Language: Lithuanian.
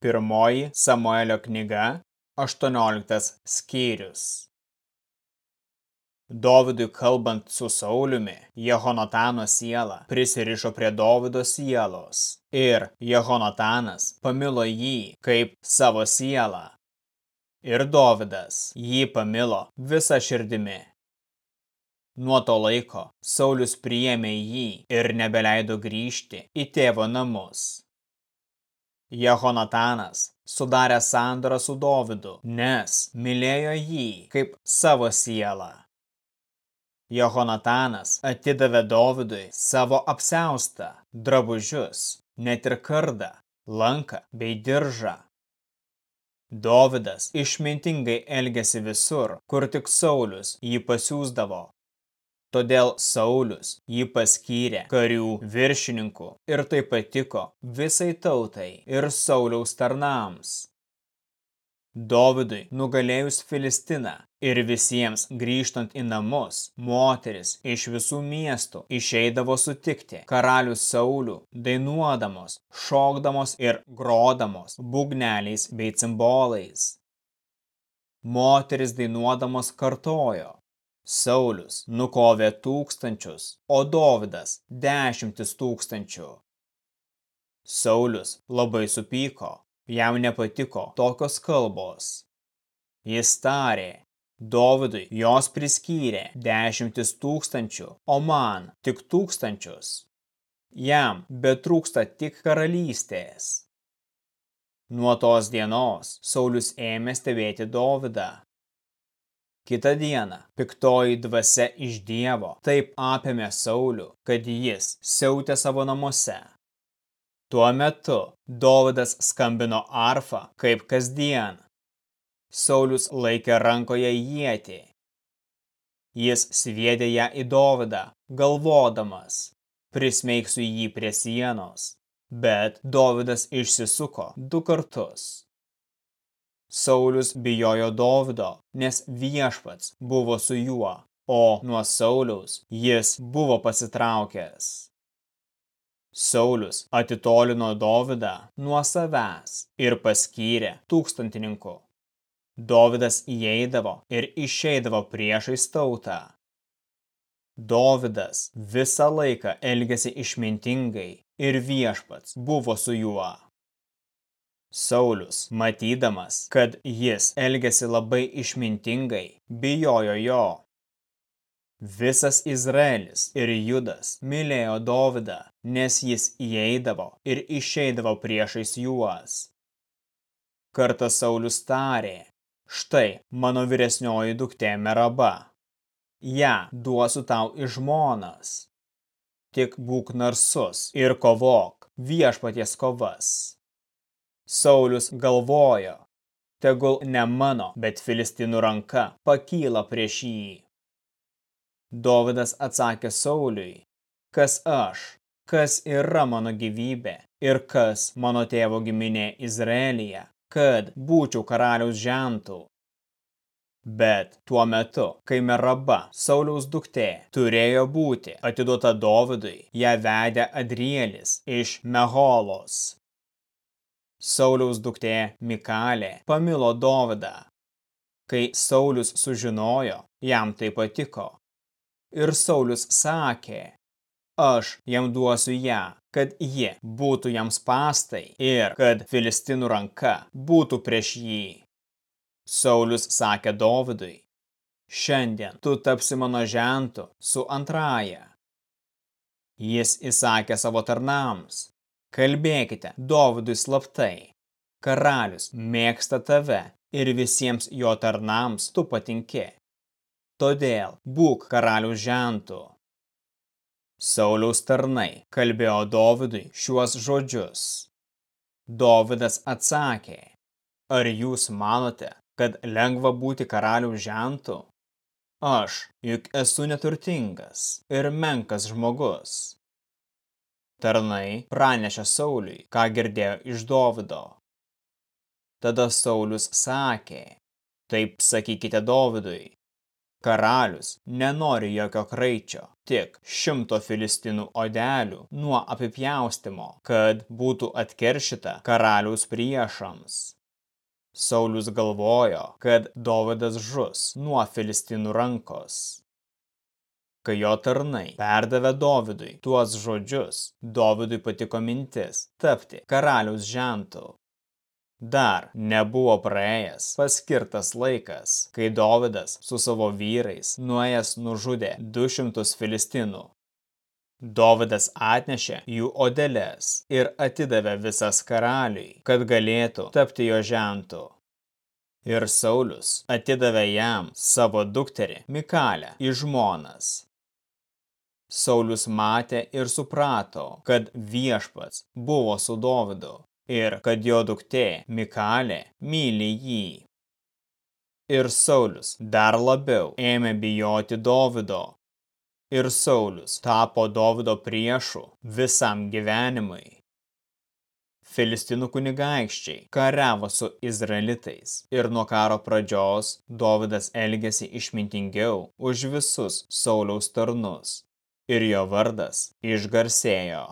Pirmoji Samuelio knyga, 18 skyrius. Dovidui kalbant su Sauliumi, Jehonatano siela prisirišo prie Dovido sielos ir Jehonatanas pamilo jį kaip savo sielą. Ir Dovidas jį pamilo visą širdimi. Nuo to laiko Saulius priėmė jį ir nebeleido grįžti į tėvo namus. Jehonatanas sudarė sandorą su Dovidu, nes mylėjo jį kaip savo sielą. Jehonatanas atidavė Dovidui savo apseustą, drabužius, net ir kardą, lanką bei diržą. Dovidas išmintingai elgėsi visur, kur tik Saulius jį pasiūsdavo. Todėl Saulius jį paskyrė karių viršininku ir tai patiko visai tautai ir Sauliaus tarnams. Dovidui nugalėjus Filistiną ir visiems grįžtant į namus, moteris iš visų miestų išeidavo sutikti karalių Saulių, dainuodamos, šokdamos ir grodamos būgneliais bei cimbolais. Moteris dainuodamos kartojo Saulius nukovė tūkstančius, o Dovydas dešimtis tūkstančių. Saulius labai supyko, jam nepatiko tokios kalbos. Jis tarė, Dovydui jos priskyrė dešimtis tūkstančių, o man tik tūkstančius. Jam betrūksta tik karalystės. Nuo tos dienos Saulius ėmė stebėti Dovydą. Kita diena, piktoji dvasia iš Dievo taip apėmė Saulių, kad jis siautė savo namuose. Tuo metu Dovydas skambino arfą kaip kasdien. Saulius laikė rankoje ietį. Jis sviedė ją į Dovydą, galvodamas, prismeigsiu jį prie sienos, bet Dovydas išsisuko du kartus. Saulius bijojo Dovido, nes viešpats buvo su juo, o nuo Sauliaus jis buvo pasitraukęs. Saulius atitolino Dovidą nuo savęs ir paskyrė tūkstantininku. Dovidas įeidavo ir išeidavo priešais tautą. Dovidas visą laiką elgėsi išmintingai ir viešpats buvo su juo. Saulius, matydamas, kad jis elgėsi labai išmintingai, bijojo jo. Visas Izraelis ir Judas mylėjo Dovydą, nes jis įeidavo ir išeidavo priešais juos. Kartą Saulius tarė, štai mano vyresnioji duktė Meraba. Ja duosiu tau iš žmonas. Tik būk narsus ir kovok viešpaties kovas. Saulius galvojo, tegul ne mano, bet filistinų ranka pakyla prieš jį. Dovidas atsakė Sauliui, kas aš, kas yra mano gyvybė ir kas mano tėvo giminė Izraelyje, kad būčiau karaliaus žentų. Bet tuo metu, kai Meraba, Sauliaus duktė, turėjo būti atiduota Dovidui, ją vedė Adrielis iš Meholos, Sauliaus duktė Mikalė pamilo Dovydą. Kai Saulius sužinojo, jam tai patiko. Ir Saulius sakė, aš jam duosiu ją, kad ji būtų jam spastai ir kad filistinų ranka būtų prieš jį. Saulius sakė Dovydui, šiandien tu tapsi mano žentu su antraja. Jis įsakė savo tarnams, Kalbėkite Dovydui slaptai. Karalius mėgsta tave ir visiems jo tarnams tu patinki. Todėl būk karaliaus žentų. Sauliaus tarnai kalbėjo Dovydui šiuos žodžius. Dovydas atsakė, ar jūs manote, kad lengva būti karaliaus žentų? Aš juk esu neturtingas ir menkas žmogus. Tarnai pranešė Sauliui, ką girdėjo iš Dovido. Tada Saulius sakė, taip sakykite Dovidui, Karalius nenori jokio kraičio, tik šimto filistinų odelių nuo apipjaustimo, kad būtų atkeršita karaliaus priešams. Saulius galvojo, kad Dovydas žus nuo filistinų rankos. Kai jo tarnai perdavė Dovydui tuos žodžius, Dovydui patiko mintis tapti karaliaus žentų. Dar nebuvo praėjęs paskirtas laikas, kai Dovydas su savo vyrais nuėjęs nužudė 200 filistinų. Dovydas atnešė jų odelės ir atidavė visas karaliui, kad galėtų tapti jo žentų. Ir Saulius atidavė jam savo dukterį Mikalę į žmonas. Saulius matė ir suprato, kad viešpats buvo su Dovydu ir kad jo duktė Mikalė myli jį. Ir Saulius dar labiau ėmė bijoti Dovydo. Ir Saulius tapo Dovydo priešu visam gyvenimui. Filistinų kunigaikščiai kariavo su izraelitais ir nuo karo pradžios Dovydas elgėsi išmintingiau už visus Sauliaus tarnus ir jo vardas išgarsėjo